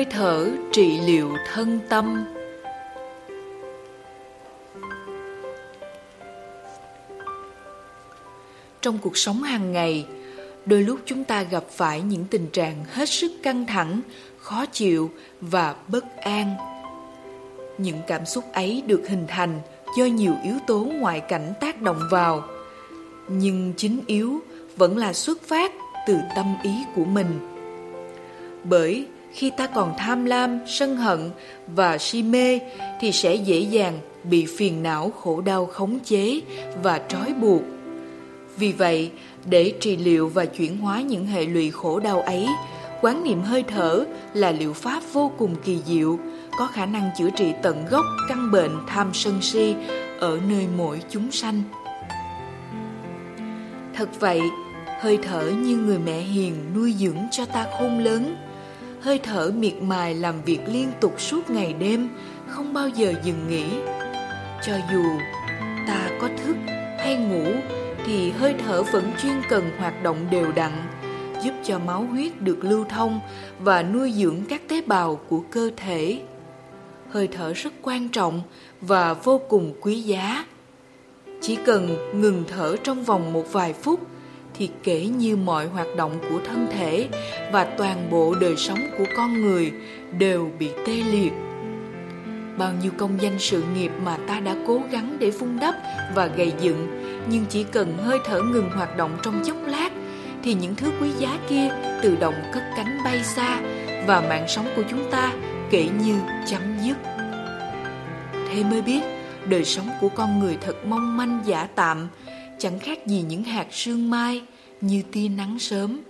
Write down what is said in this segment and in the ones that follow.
hơi thở trị liệu thân tâm. Trong cuộc sống hàng ngày, đôi lúc chúng ta gặp phải những tình trạng hết sức căng thẳng, khó chịu và bất an. Những cảm xúc ấy được hình thành do nhiều yếu tố ngoại cảnh tác động vào, nhưng chính yếu vẫn là xuất phát từ tâm ý của mình. Bởi khi ta còn tham lam, sân hận và si mê, thì sẽ dễ dàng bị phiền não khổ đau khống chế và trói buộc. Vì vậy, để trị liệu và chuyển hóa những hệ lụy khổ đau ấy, quán niệm hơi thở là liệu pháp vô cùng kỳ diệu, có khả năng chữa trị tận gốc căn bệnh tham sân si ở nơi mỗi chúng sanh. Thật vậy, hơi thở như người mẹ hiền nuôi dưỡng cho ta khôn lớn hơi thở miệt mài làm việc liên tục suốt ngày đêm, không bao giờ dừng nghỉ. Cho dù ta có thức hay ngủ, thì hơi thở vẫn chuyên cần hoạt động đều đặn, giúp cho máu huyết được lưu thông và nuôi dưỡng các tế bào của cơ thể. Hơi thở rất quan trọng và vô cùng quý giá. Chỉ cần ngừng thở trong vòng một vài phút thì kể như mọi hoạt động của thân thể và toàn bộ đời sống của con người đều bị tê liệt. Bao nhiêu công danh sự nghiệp mà ta đã cố gắng để vun đắp và gây dựng, nhưng chỉ cần hơi thở ngừng hoạt động trong chốc lát, thì những thứ quý giá kia tự động cất cánh bay xa và mạng sống của chúng ta kể như chấm dứt. Thế mới biết, đời sống của con người thật mong manh giả tạm chẳng khác gì những hạt sương mai như tia nắng sớm.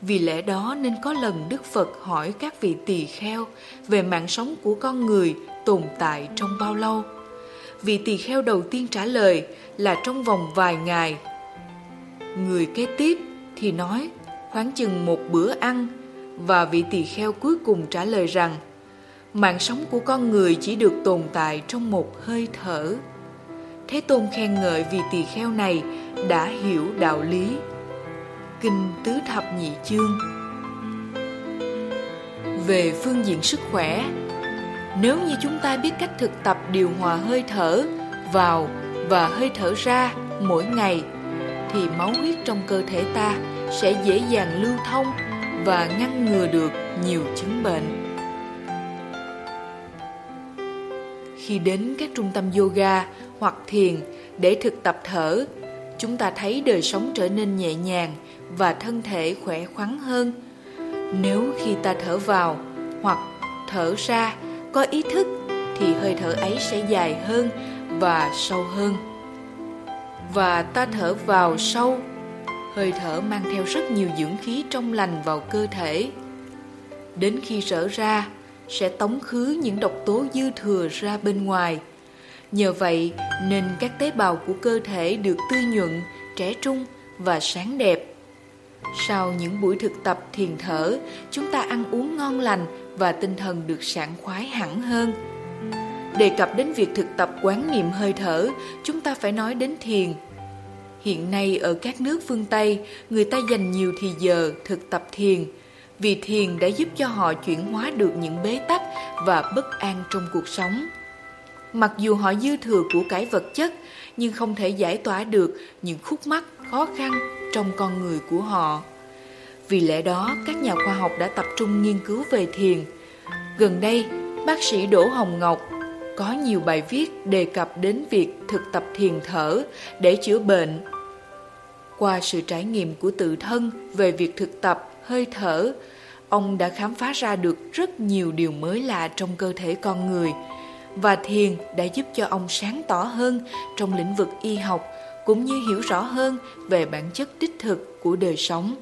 Vì lẽ đó nên có lần đức phật hỏi các vị tỳ kheo về mạng sống của con người tồn tại trong bao lâu. Vị tỳ kheo đầu tiên trả lời là trong vòng vài ngày. Người kế tiếp thì nói, khoảng chừng một bữa ăn. Và vị tỳ kheo cuối cùng trả lời rằng, mạng sống của con người chỉ được tồn tại trong một hơi thở thế tôn khen ngợi vì tỳ kheo này đã hiểu đạo lý. Kinh tứ thập nhị chương. Về phương diện sức khỏe, nếu như chúng ta biết cách thực tập điều hòa hơi thở vào và hơi thở ra mỗi ngày, thì máu huyết trong cơ thể ta sẽ dễ dàng lưu thông và ngăn ngừa được nhiều chứng bệnh. Khi đến các trung tâm yoga hoặc thiền để thực tập thở, chúng ta thấy đời sống trở nên nhẹ nhàng và thân thể khỏe khoắn hơn. Nếu khi ta thở vào hoặc thở ra có ý thức thì hơi thở ấy sẽ dài hơn và sâu hơn. Và ta thở vào sâu hơi thở mang theo rất nhiều dưỡng khí trong lành vào cơ thể. Đến khi sở ra sẽ tống khứ những độc tố dư thừa ra bên ngoài. Nhờ vậy, nên các tế bào của cơ thể được tươi nhuận, trẻ trung và sáng đẹp. Sau những buổi thực tập thiền thở, chúng ta ăn uống ngon lành và tinh thần được sảng khoái hẳn hơn. Đề cập đến việc thực tập quán niệm hơi thở, chúng ta phải nói đến thiền. Hiện nay ở các nước phương tây, người ta dành nhiều thì giờ thực tập thiền vì thiền đã giúp cho họ chuyển hóa được những bế tắc và bất an trong cuộc sống. Mặc dù họ dư thừa của cải vật chất, nhưng không thể giải tỏa được những khúc mắc, khó khăn trong con người của họ. Vì lẽ đó, các nhà khoa học đã tập trung nghiên cứu về thiền. Gần đây, bác sĩ đỗ hồng ngọc có nhiều bài viết đề cập đến việc thực tập thiền thở để chữa bệnh. Qua sự trải nghiệm của tự thân về việc thực tập hơi thở ông đã khám phá ra được rất nhiều điều mới lạ trong cơ thể con người. Và thiền đã giúp cho ông sáng tỏ hơn trong lĩnh vực y học, cũng như hiểu rõ hơn về bản chất đích thực của đời sống.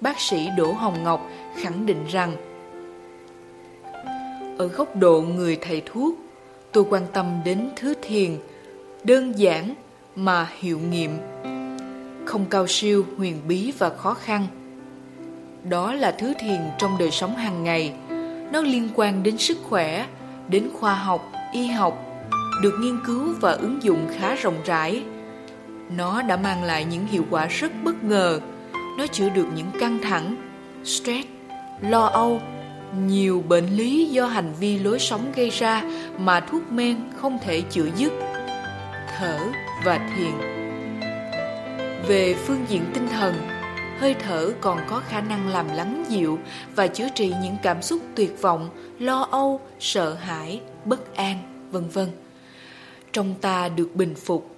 Bác sĩ đỗ hồng ngọc khẳng định rằng, ở góc độ người thầy thuốc, tôi quan tâm đến thứ thiền, đơn giản mà hiệu nghiệm, không cao siêu, huyền bí và khó khăn đó là thứ thiền trong đời sống hàng ngày nó liên quan đến sức khỏe đến khoa học y học được nghiên cứu và ứng dụng khá rộng rãi nó đã mang lại những hiệu quả rất bất ngờ nó chữa được những căng thẳng stress lo âu nhiều bệnh lý do hành vi lối sống gây ra mà thuốc men không thể chữa dứt. Thở và thiền. Về phương diện tinh thần, hơi thở còn có khả năng làm lắng dịu và chữa trị những cảm xúc tuyệt vọng, lo âu, sợ hãi, bất an, vân vân. Trong ta được bình phục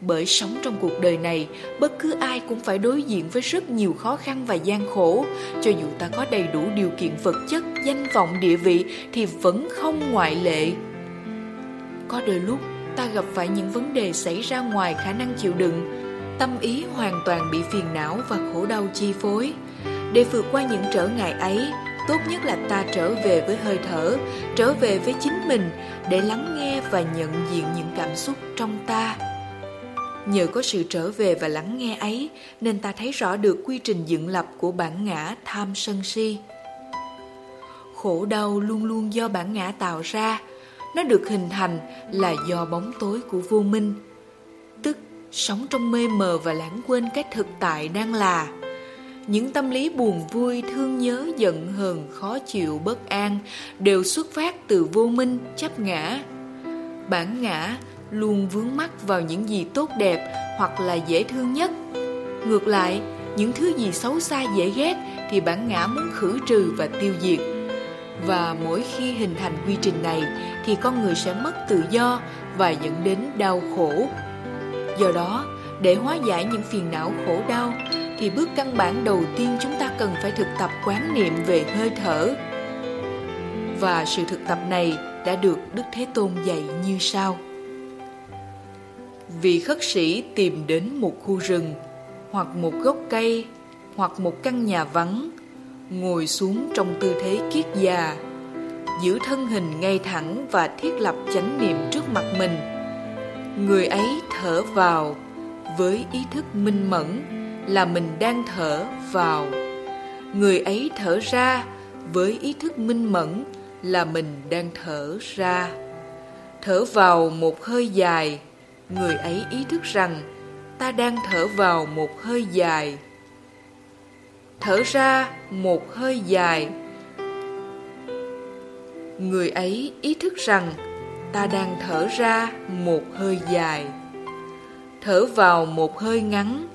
bởi sống trong cuộc đời này, bất cứ ai cũng phải đối diện với rất nhiều khó khăn và gian khổ. Cho dù ta có đầy đủ điều kiện vật chất, danh vọng, địa vị thì vẫn không ngoại lệ. Có đôi lúc ta gặp phải những vấn đề xảy ra ngoài khả năng chịu đựng, tâm ý hoàn toàn bị phiền não và khổ đau chi phối. Để vượt qua những trở ngại ấy, tốt nhất là ta trở về với hơi thở, trở về với chính mình để lắng nghe và nhận diện những cảm xúc trong ta. Nhờ có sự trở về và lắng nghe ấy nên ta thấy rõ được quy trình dựng lập của bản ngã tham sân si. Khổ đau luôn luôn do bản ngã tạo ra, nó được hình thành là do bóng tối của vô minh, sống trong mê mờ và lãng quên cái thực tại đang là. Những tâm lý buồn vui, thương nhớ, giận hờn, khó chịu, bất an đều xuất phát từ vô minh, chấp ngã. Bản ngã luôn vướng mắc vào những gì tốt đẹp hoặc là dễ thương nhất. Ngược lại, những thứ gì xấu xa dễ ghét thì bản ngã muốn khử trừ và tiêu diệt. Và mỗi khi hình thành quy trình này thì con người sẽ mất tự do và dẫn đến đau khổ. Do đó, để hóa giải những phiền não khổ đau thì bước căn bản đầu tiên chúng ta cần phải thực tập quán niệm về hơi thở. Và sự thực tập này đã được Đức Thế Tôn dạy như sau. Vị khất sĩ tìm đến một khu rừng, hoặc một gốc cây, hoặc một căn nhà vắng, ngồi xuống trong tư thế kiết già, giữ thân hình ngay thẳng và thiết lập chánh niệm trước mặt mình. Người ấy thở vào, với ý thức minh mẫn là mình đang thở vào. Người ấy thở ra, với ý thức minh mẫn là mình đang thở ra. Thở vào một hơi dài, người ấy ý thức rằng ta đang thở vào một hơi dài thở ra một hơi dài, người ấy ý thức rằng ta đang thở ra một hơi dài thở vào một hơi ngắn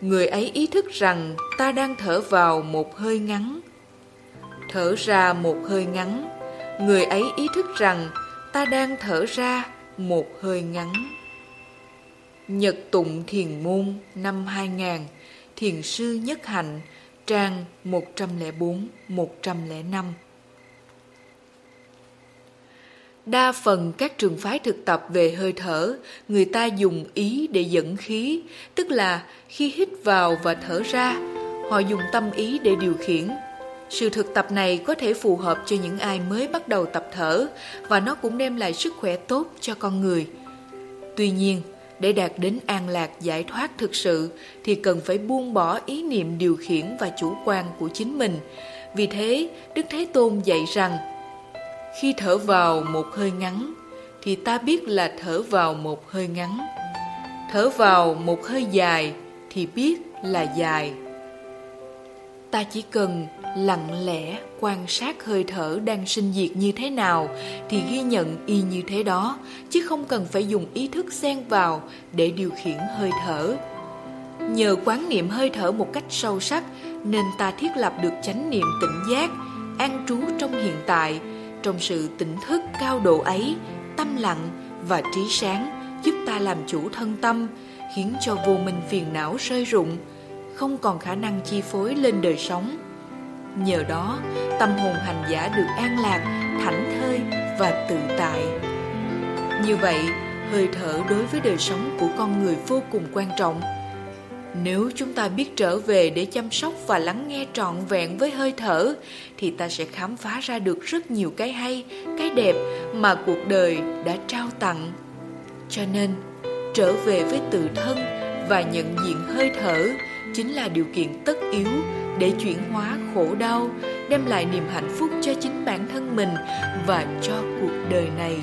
người ấy ý thức rằng ta đang thở vào một hơi ngắn thở ra một hơi ngắn người ấy ý thức rằng ta đang thở ra một hơi ngắn. Nhật tụng thiền môn năm 2000, thiền sư Nhất Hạnh, trang 104-105. Đa phần các trường phái thực tập về hơi thở, người ta dùng ý để dẫn khí, tức là khi hít vào và thở ra, họ dùng tâm ý để điều khiển sự thực tập này có thể phù hợp cho những ai mới bắt đầu tập thở và nó cũng đem lại sức khỏe tốt cho con người. Tuy nhiên, để đạt đến an lạc giải thoát thực sự thì cần phải buông bỏ ý niệm điều khiển và chủ quan của chính mình. Vì thế, Đức Thế Tôn dạy rằng khi thở vào một hơi ngắn, thì ta biết là thở vào một hơi ngắn. Thở vào một hơi dài, thì biết là dài. Ta chỉ cần lặng lẽ quan sát hơi thở đang sinh diệt như thế nào thì ghi nhận y như thế đó, chứ không cần phải dùng ý thức xen vào để điều khiển hơi thở nhờ quán niệm hơi thở một cách sâu sắc, nên ta thiết lập được chánh niệm tỉnh giác, an trú trong hiện tại trong sự tỉnh thức cao độ ấy tâm lặng và trí sáng giúp ta làm chủ thân tâm khiến cho vô minh phiền não rơi rụng không còn khả năng chi phối lên đời sống Nhờ đó, tâm hồn hành giả được an lạc, thảnh thơi và tự tại. Như vậy, hơi thở đối với đời sống của con người vô cùng quan trọng. Nếu chúng ta biết trở về để chăm sóc và lắng nghe trọn vẹn với hơi thở, thì ta sẽ khám phá ra được rất nhiều cái hay, cái đẹp mà cuộc đời đã trao tặng. Cho nên, trở về với tự thân và nhận diện hơi thở chính là điều kiện tất yếu để chuyển hóa khổ đau, đem lại niềm hạnh phúc cho chính bản thân mình và cho cuộc đời này.